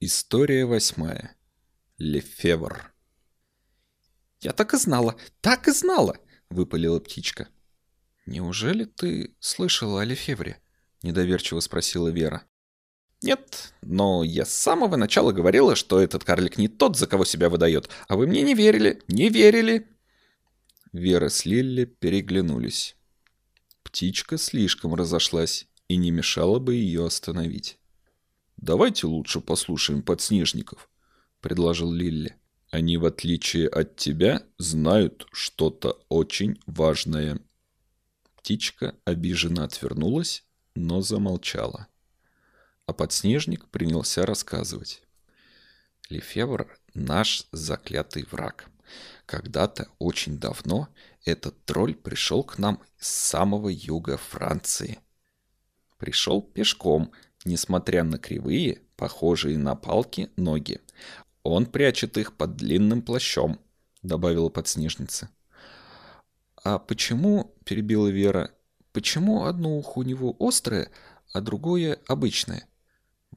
История восьмая. Лефевр. «Я так и знала, так и знала!» — выпалила птичка. «Неужели ты слышала о Лефевре?» — недоверчиво спросила Вера. «Нет, но я с самого начала говорила, что этот карлик не тот, за кого себя выдает, а вы мне не верили, не верили!» Вера с Лилли переглянулись. Птичка слишком разошлась, и не мешало бы ее остановить. «Давайте лучше послушаем подснежников», — предложил Лилли. «Они, в отличие от тебя, знают что-то очень важное». Птичка обиженно отвернулась, но замолчала. А подснежник принялся рассказывать. Лефевр — наш заклятый враг. Когда-то, очень давно, этот тролль пришел к нам с самого юга Франции. Пришел пешком — несмотря на кривые, похожие на палки, ноги. Он прячет их под длинным плащом, добавила подснежница. А почему, перебила Вера, почему одно ухо у него острое, а другое обычное?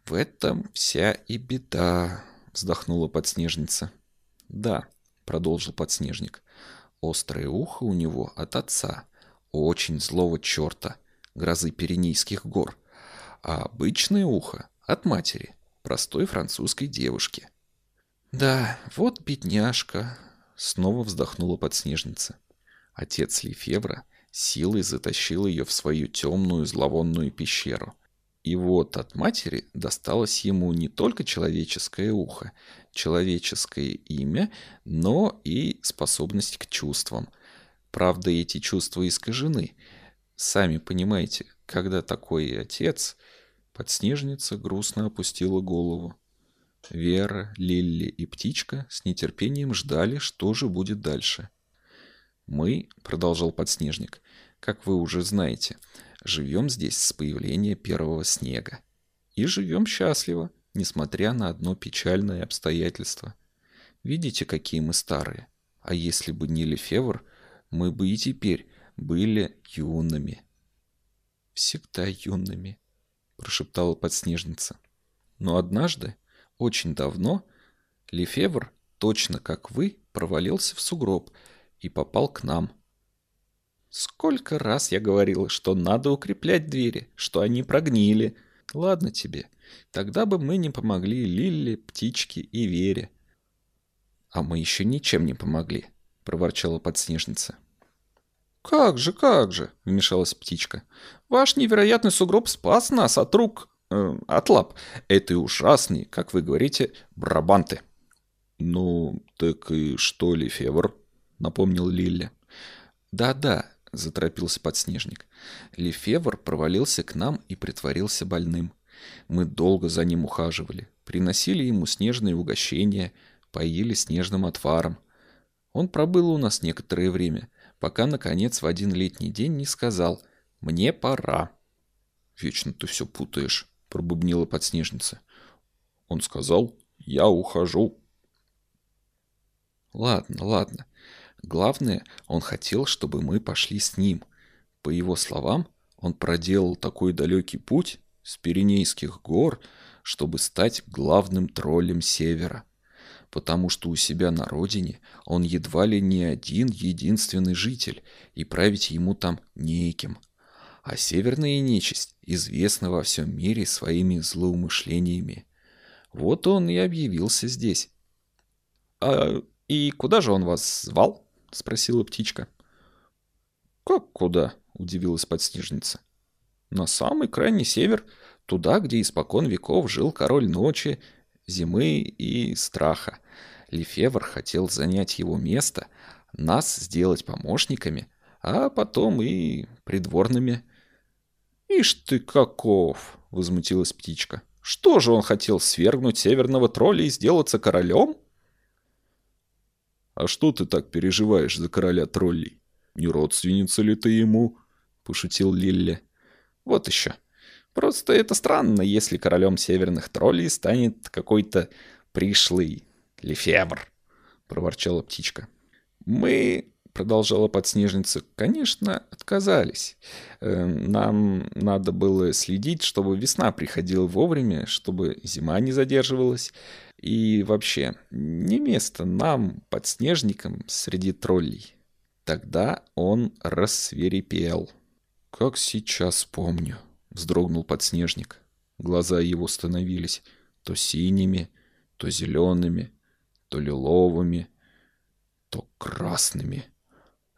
В этом вся и беда, вздохнула подснежница. Да, продолжил подснежник. Острое ухо у него от отца, очень злого черта, грозы Пиренейских гор а обычное ухо от матери, простой французской девушки. «Да, вот бедняжка», — снова вздохнула подснежница. Отец Лефевра силой затащил ее в свою темную зловонную пещеру. И вот от матери досталось ему не только человеческое ухо, человеческое имя, но и способность к чувствам. Правда, эти чувства искажены. Сами понимаете, когда такой отец Подснежница грустно опустила голову. Вера, Лилли и Птичка с нетерпением ждали, что же будет дальше. «Мы», — продолжал Подснежник, — «как вы уже знаете, живем здесь с появления первого снега. И живем счастливо, несмотря на одно печальное обстоятельство. Видите, какие мы старые. А если бы не Лефевр, мы бы и теперь были юными». «Всегда юными», прошептала подснежница. Но однажды, очень давно, Лефевр, точно как вы, провалился в сугроб и попал к нам. Сколько раз я говорила, что надо укреплять двери, что они прогнили. Ладно тебе, тогда бы мы не помогли Лилле, птичке и Вере. А мы еще ничем не помогли, проворчала подснежница. «Как же, как же!» — вмешалась птичка. «Ваш невероятный сугроб спас нас от рук... Э, от лап этой ужасной, как вы говорите, брабанты». «Ну, так и что ли, Февр?» — напомнил Лилли. «Да-да», — заторопился подснежник. Лефевр провалился к нам и притворился больным. Мы долго за ним ухаживали, приносили ему снежные угощения, поили снежным отваром. Он пробыл у нас некоторое время — пока, наконец, в один летний день не сказал «Мне пора». «Вечно ты все путаешь», — пробубнила подснежница. Он сказал «Я ухожу». Ладно, ладно. Главное, он хотел, чтобы мы пошли с ним. По его словам, он проделал такой далекий путь с Пиренейских гор, чтобы стать главным троллем Севера потому что у себя на родине он едва ли не один единственный житель, и править ему там неким. А северная нечисть известна во всем мире своими злоумышлениями. Вот он и объявился здесь. «А и куда же он вас звал?» — спросила птичка. «Как куда?» — удивилась подснежница. «На самый крайний север, туда, где испокон веков жил король ночи зимы и страха. Лефевр хотел занять его место, нас сделать помощниками, а потом и придворными. «Ишь ты каков!» — возмутилась птичка. «Что же он хотел, свергнуть северного тролля и сделаться королем?» «А что ты так переживаешь за короля троллей? Не родственница ли ты ему?» — пошутил Лилли. «Вот еще. Просто это странно, если королем северных троллей станет какой-то пришлый Лефевр, проворчала птичка. Мы продолжала подснежница, конечно, отказались. Эм, нам надо было следить, чтобы весна приходила вовремя, чтобы зима не задерживалась. И вообще, не место нам, подснежникам, среди троллей. Тогда он рассверепел. «Как сейчас помню», — вздрогнул подснежник. Глаза его становились то синими, то зелеными, то лиловыми, то красными.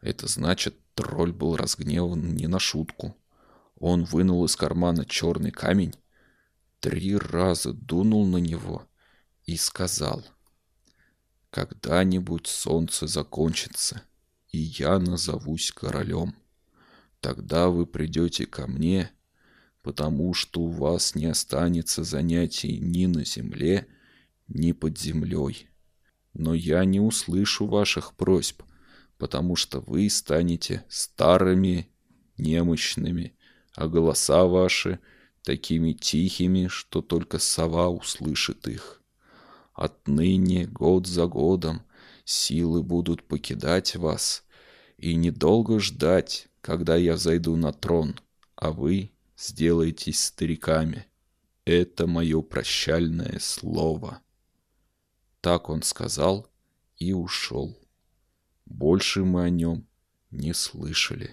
Это значит, тролль был разгневан не на шутку. Он вынул из кармана черный камень, три раза дунул на него и сказал, «Когда-нибудь солнце закончится, и я назовусь королем. Тогда вы придете ко мне, потому что у вас не останется занятий ни на земле, ни под землей. Но я не услышу ваших просьб — потому что вы станете старыми, немощными, а голоса ваши такими тихими, что только сова услышит их. Отныне, год за годом, силы будут покидать вас, и недолго ждать, когда я зайду на трон, а вы сделаетесь стариками. Это мое прощальное слово. Так он сказал и ушел. Больше мы о нем не слышали.